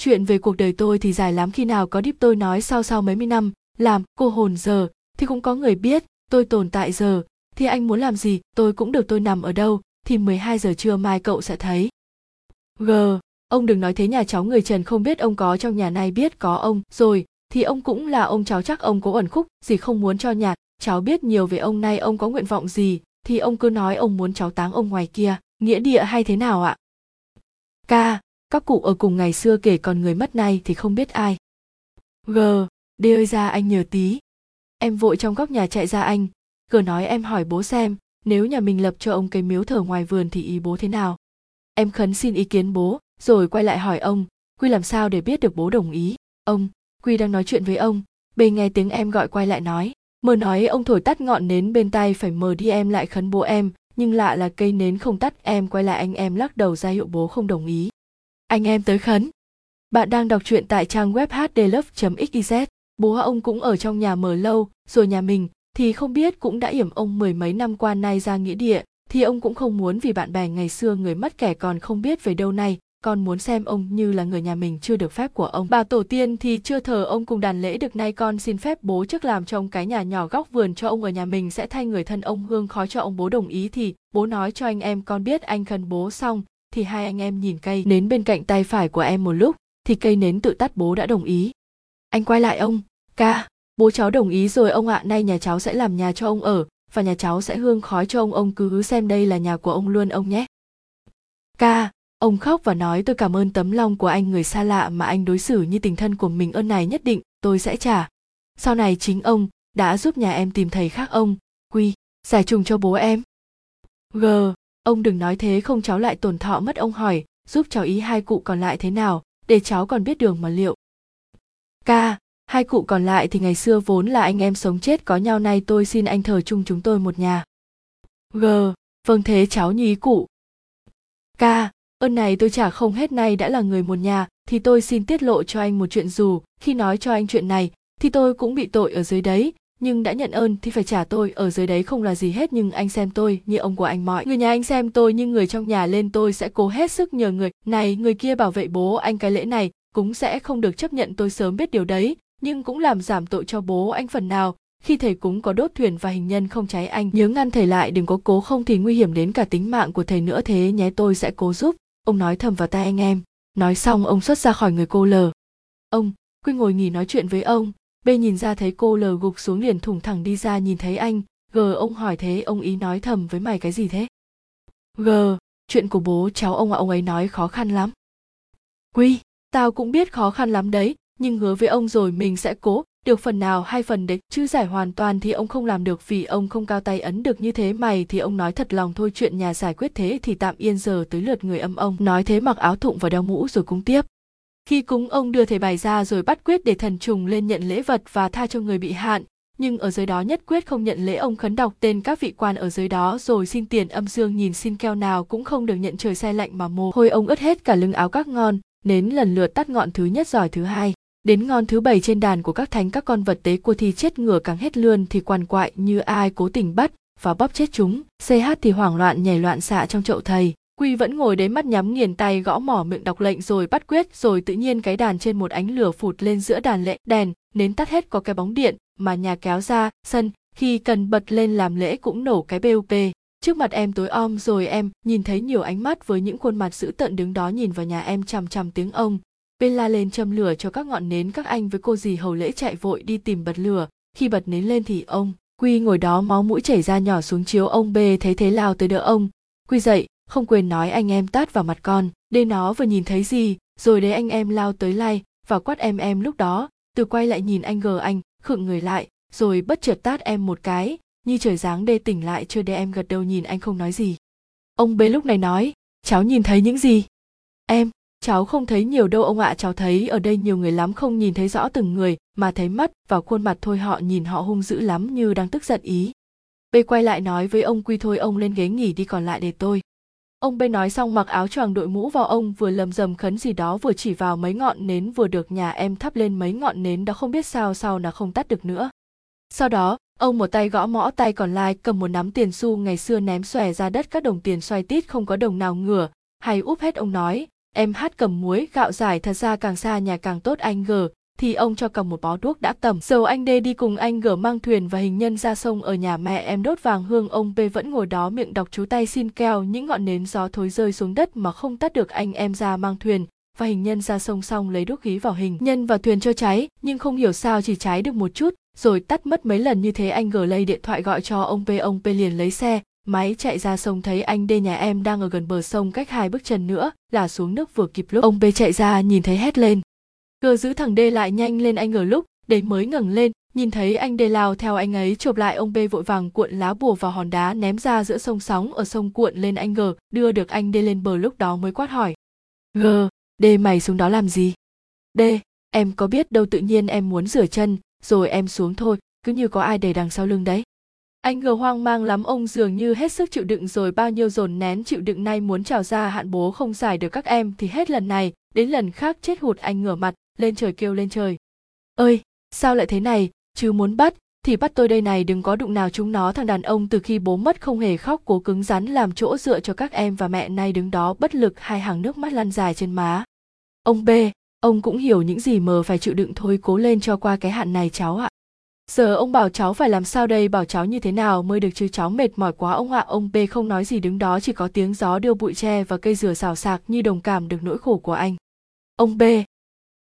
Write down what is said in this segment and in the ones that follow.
chuyện về cuộc đời tôi thì dài lắm khi nào có điếp tôi nói sau sau mấy mươi năm, làm cô hồn giờ, thì cũng có người biết tôi tồn tại giờ. Thì anh muốn làm gì, tôi cũng được tôi nằm ở đâu, thì 12 giờ trưa mai cậu sẽ thấy. G, ông đừng nói thế nhà cháu người trần không biết ông có trong nhà này biết có ông rồi, thì ông cũng là ông cháu chắc ông có ẩn khúc, gì không muốn cho nhạt cháu biết nhiều về ông nay ông có nguyện vọng gì, thì ông cứ nói ông muốn cháu táng ông ngoài kia. Nghĩa địa hay thế nào ạ? Ca các cụ ở cùng ngày xưa kể còn người mất nay thì không biết ai. G đi ơi ra anh nhờ tí. Em vội trong góc nhà chạy ra anh. G nói em hỏi bố xem, nếu nhà mình lập cho ông cây miếu thờ ngoài vườn thì ý bố thế nào? Em khấn xin ý kiến bố, rồi quay lại hỏi ông, quy làm sao để biết được bố đồng ý? Ông, quy đang nói chuyện với ông. Bê nghe tiếng em gọi quay lại nói mờ nói ông thổi tắt ngọn nến bên tay phải mờ đi em lại khấn bố em, nhưng lạ là cây nến không tắt. Em quay lại anh em lắc đầu ra hiệu bố không đồng ý anh em tới khấn. Bạn đang đọc truyện tại trang web hdlove.xyz bố ông cũng ở trong nhà mở lâu, rồi nhà mình, thì không biết cũng đã yểm ông mười mấy năm qua nay ra nghĩa địa, thì ông cũng không muốn vì bạn bè ngày xưa người mất kẻ còn không biết về đâu này con muốn xem ông như là người nhà mình chưa được phép của ông. Bà tổ tiên thì chưa thờ ông cùng đàn lễ được nay con xin phép bố trước làm trong cái nhà nhỏ góc vườn cho ông ở nhà mình sẽ thay người thân ông hương khói cho ông bố đồng ý thì bố nói cho anh em con biết anh khấn bố xong thì hai anh em nhìn cây nến bên cạnh tay phải của em một lúc, thì cây nến tự tắt bố đã đồng ý. Anh quay lại ông, ca, bố cháu đồng ý rồi ông ạ, nay nhà cháu sẽ làm nhà cho ông ở, và nhà cháu sẽ hương khói cho ông ông cứ xem đây là nhà của ông luôn ông nhé. Ca, ông khóc và nói tôi cảm ơn tấm lòng của anh người xa lạ mà anh đối xử như tình thân của mình ơn này nhất định, tôi sẽ trả. Sau này chính ông đã giúp nhà em tìm thầy khác ông, quy, giải trùng cho bố em. G ông đừng nói thế, không cháu lại tổn thọ mất ông hỏi, giúp cháu ý hai cụ còn lại thế nào, để cháu còn biết đường mà liệu. Ca, hai cụ còn lại thì ngày xưa vốn là anh em sống chết, có nhau nay tôi xin anh thờ chung chúng tôi một nhà. G vâng thế cháu như ý cụ. Ca, ơn này tôi trả không hết nay đã là người một nhà, thì tôi xin tiết lộ cho anh một chuyện dù, khi nói cho anh chuyện này, thì tôi cũng bị tội ở dưới đấy nhưng đã nhận ơn thì phải trả tôi, ở dưới đấy không là gì hết, nhưng anh xem tôi như ông của anh mọi. Người nhà anh xem tôi như người trong nhà lên, tôi sẽ cố hết sức nhờ người. Này, người kia bảo vệ bố anh cái lễ này, cũng sẽ không được chấp nhận tôi sớm biết điều đấy, nhưng cũng làm giảm tội cho bố anh phần nào. Khi thầy cúng có đốt thuyền và hình nhân không cháy anh, nhớ ngăn thầy lại, đừng có cố không thì nguy hiểm đến cả tính mạng của thầy nữa, thế nhé, tôi sẽ cố giúp. Ông nói thầm vào tai anh em. Nói xong, ông xuất ra khỏi người cô lờ. Ông, quy ngồi nghỉ nói chuyện với ông b nhìn ra thấy cô lờ gục xuống liền thủng thẳng đi ra nhìn thấy anh. G, ông hỏi thế, ông ý nói thầm với mày cái gì thế? G, chuyện của bố cháu ông ạ, ông ấy nói khó khăn lắm. Quy, tao cũng biết khó khăn lắm đấy, nhưng hứa với ông rồi mình sẽ cố. Được phần nào hai phần đấy, chứ giải hoàn toàn thì ông không làm được. Vì ông không cao tay ấn được như thế mày thì ông nói thật lòng thôi, chuyện nhà giải quyết thế thì tạm yên giờ tới lượt người âm ông. Nói thế mặc áo thụng và đeo mũ rồi cúng tiếp khi cúng, ông đưa thầy bài ra rồi bắt quyết để thần trùng lên nhận lễ vật và tha cho người bị hạn. Nhưng ở dưới đó nhất quyết không nhận lễ, ông khấn đọc tên các vị quan ở dưới đó rồi xin tiền âm dương nhìn xin keo nào cũng không được nhận trời xe lạnh mà mồ hôi. Ông ướt hết cả lưng áo các ngon, nến lần lượt tắt ngọn thứ nhất giỏi thứ hai. Đến ngon thứ bảy trên đàn của các thánh, các con vật tế cua thì chết ngửa càng hết lươn thì quằn quại như ai cố tình bắt và bóp chết chúng. Ch thì hoảng loạn nhảy loạn xạ trong chậu thầy quy vẫn ngồi đấy mắt nhắm nghiền tay gõ mỏ miệng đọc lệnh rồi bắt quyết, rồi tự nhiên cái đàn trên một ánh lửa phụt lên giữa đàn lệ đèn, nến tắt hết có cái bóng điện mà nhà kéo ra, sân, khi cần bật lên làm lễ cũng nổ cái bup trước mặt em tối om rồi em nhìn thấy nhiều ánh mắt với những khuôn mặt dữ tợn đứng đó nhìn vào nhà em chằm chằm tiếng ông. Bên la lên châm lửa cho các ngọn nến các anh với cô dì hầu lễ chạy vội đi tìm bật lửa. Khi bật nến lên thì ông, quy ngồi đó máu mũi chảy ra nhỏ xuống chiếu ông b thấy thế lao tới đỡ ông. Quy dậy không quên nói anh em tát vào mặt con đê nó vừa nhìn thấy gì, rồi đấy anh em lao tới lai và quát em em lúc đó. Từ quay lại nhìn anh gờ anh, khựng người lại, rồi bất chợt tát em một cái, như trời giáng đê tỉnh lại chưa để em gật đầu nhìn anh không nói gì. Ông bê lúc này nói, cháu nhìn thấy những gì? Em, cháu không thấy nhiều đâu ông ạ, cháu thấy ở đây nhiều người lắm, không nhìn thấy rõ từng người, mà thấy mắt và khuôn mặt thôi, họ nhìn họ hung dữ lắm, như đang tức giận ý. B quay lại nói với ông, quy thôi, ông lên ghế nghỉ đi còn lại để tôi ông b nói xong mặc áo choàng đội mũ vào ông, vừa lầm rầm khấn gì đó vừa chỉ vào mấy ngọn nến vừa được nhà em thắp lên mấy ngọn nến đó không biết sao sao nó không tắt được nữa. Sau đó, ông một tay gõ mõ tay còn lại, cầm một nắm tiền xu ngày xưa ném xòe ra đất các đồng tiền xoay tít không có đồng nào ngửa, hay úp hết ông nói, em hát cầm muối, gạo giải thật ra càng xa nhà càng tốt anh gờ thì ông cho cầm một bó đuốc đã tầm dầu anh đê đi cùng anh gở mang thuyền và hình nhân ra sông ở nhà mẹ em đốt vàng hương, ông p vẫn ngồi đó miệng đọc chú tay xin keo những ngọn nến gió thối rơi xuống đất mà không tắt được anh em ra mang thuyền và hình nhân ra sông xong lấy đuốc khí vào hình. Nhân và thuyền cho cháy, nhưng không hiểu sao chỉ cháy được một chút, rồi tắt mất mấy lần như thế anh gờ lây điện thoại gọi cho ông p ông p liền lấy xe, máy chạy ra sông thấy anh đê nhà em đang ở gần bờ sông cách hai bước chân nữa, là xuống nước vừa kịp lúc. Ông p chạy ra nhìn thấy hét lên cơ giữ thằng đê lại nhanh lên anh ở lúc để mới ngẩng lên, nhìn thấy anh đê lao theo anh ấy chộp lại ông bê vội vàng cuộn lá bùa vào hòn đá ném ra giữa sông sóng ở sông cuộn lên anh g, đưa được anh đê lên bờ lúc đó mới quát hỏi. G, đê mày xuống đó làm gì? Đê, em có biết đâu tự nhiên em muốn rửa chân, rồi em xuống thôi, cứ như có ai để đằng sau lưng đấy. Anh ngờ hoang mang lắm, ông dường như hết sức chịu đựng rồi bao nhiêu dồn nén chịu đựng nay muốn trào ra hạn bố không giải được các em thì hết lần này, đến lần khác chết hụt anh ngửa mặt lên trời kêu lên trời. Ơi, sao lại thế này? Chứ muốn bắt, thì bắt tôi đây này, đừng có đụng nào chúng nó, thằng đàn ông từ khi bố mất không hề khóc, cố cứng rắn làm chỗ dựa cho các em và mẹ nay đứng đó bất lực, hai hàng nước mắt lăn dài trên má. Ông b, ông cũng hiểu những gì mờ phải chịu đựng, thôi cố lên cho qua cái hạn này cháu ạ. Giờ ông bảo cháu phải làm sao đây, bảo cháu như thế nào mới được chứ, cháu mệt mỏi quá ông ạ. Ông b không nói gì, đứng đó chỉ có tiếng gió đưa bụi tre và cây dừa xào xạc như đồng cảm được nỗi khổ của anh. Ông b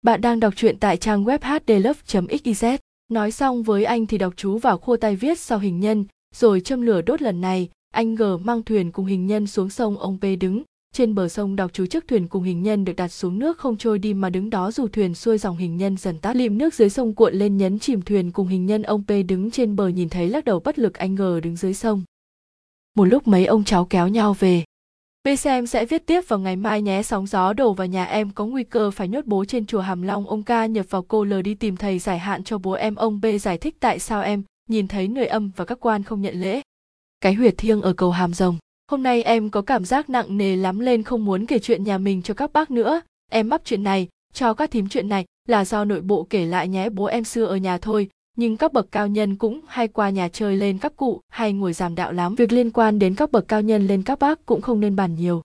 bạn đang đọc truyện tại trang web hdlove.xyz nói xong với anh thì đọc chú vào khua tay viết sau hình nhân, rồi châm lửa đốt lần này. Anh g mang thuyền cùng hình nhân xuống sông ông p đứng. Trên bờ sông đọc chú chiếc thuyền cùng hình nhân được đặt xuống nước không trôi đi mà đứng đó dù thuyền xuôi dòng hình nhân dần tắt. Lịm nước dưới sông cuộn lên nhấn chìm thuyền cùng hình nhân ông p đứng trên bờ nhìn thấy lắc đầu bất lực anh g đứng dưới sông. Một lúc mấy ông cháu kéo nhau về. B xem sẽ viết tiếp vào ngày mai nhé sóng gió đổ vào nhà em có nguy cơ phải nhốt bố trên chùa Hàm Long ông ca nhập vào cô L đi tìm thầy giải hạn cho bố em ông B giải thích tại sao em nhìn thấy người âm và các quan không nhận lễ. Cái huyệt thiêng ở cầu Hàm Rồng. Hôm nay em có cảm giác nặng nề lắm lên không muốn kể chuyện nhà mình cho các bác nữa. Em mắc chuyện này, cho các thím chuyện này là do nội bộ kể lại nhé bố em xưa ở nhà thôi, nhưng các bậc cao nhân cũng hay qua nhà chơi lên các cụ, hay ngồi giảm đạo lắm. Việc liên quan đến các bậc cao nhân lên các bác cũng không nên bàn nhiều.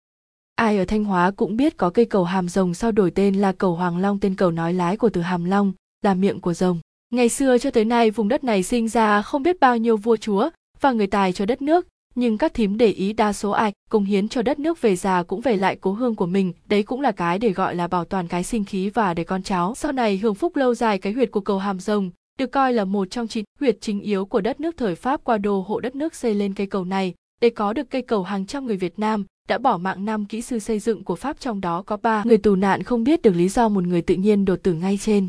Ai ở thanh hóa cũng biết có cây cầu hàm rồng sau đổi tên là cầu hoàng long, tên cầu nói lái của từ hàm long, là miệng của rồng. Ngày xưa cho tới nay, vùng đất này sinh ra không biết bao nhiêu vua chúa và người tài cho đất nước, nhưng các thím để ý đa số ai công hiến cho đất nước về già cũng về lại cố hương của mình. Đấy cũng là cái để gọi là bảo toàn cái sinh khí và để con cháu. Sau này hưởng phúc lâu dài cái huyệt của cầu hàm rồng được coi là một trong chín huyệt chính yếu của đất nước thời Pháp qua đồ hộ đất nước xây lên cây cầu này. Để có được cây cầu hàng trăm người Việt Nam đã bỏ mạng năm kỹ sư xây dựng của Pháp trong đó có ba người tù nạn không biết được lý do một người tự nhiên đột tử ngay trên.